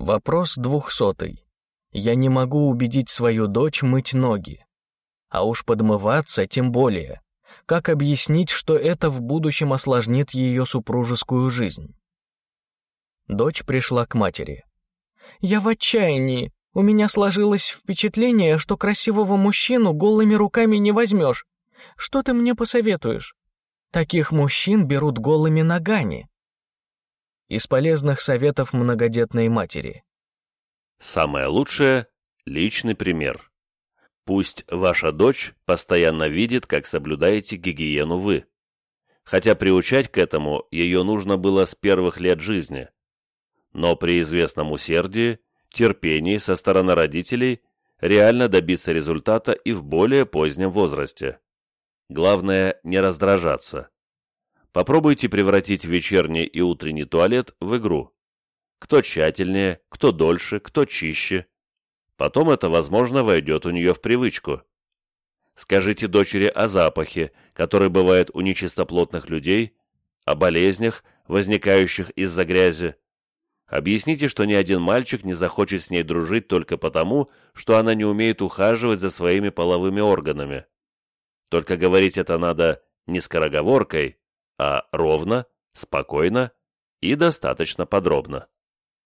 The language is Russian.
Вопрос двухсотый. Я не могу убедить свою дочь мыть ноги. А уж подмываться тем более. Как объяснить, что это в будущем осложнит ее супружескую жизнь? Дочь пришла к матери. «Я в отчаянии. У меня сложилось впечатление, что красивого мужчину голыми руками не возьмешь. Что ты мне посоветуешь? Таких мужчин берут голыми ногами». Из полезных советов многодетной матери. Самое лучшее – личный пример. Пусть ваша дочь постоянно видит, как соблюдаете гигиену вы. Хотя приучать к этому ее нужно было с первых лет жизни. Но при известном усердии, терпении со стороны родителей реально добиться результата и в более позднем возрасте. Главное не раздражаться. Попробуйте превратить вечерний и утренний туалет в игру. Кто тщательнее, кто дольше, кто чище. Потом это, возможно, войдет у нее в привычку. Скажите дочери о запахе, который бывает у нечистоплотных людей, о болезнях, возникающих из-за грязи. Объясните, что ни один мальчик не захочет с ней дружить только потому, что она не умеет ухаживать за своими половыми органами. Только говорить это надо не скороговоркой, а ровно, спокойно и достаточно подробно.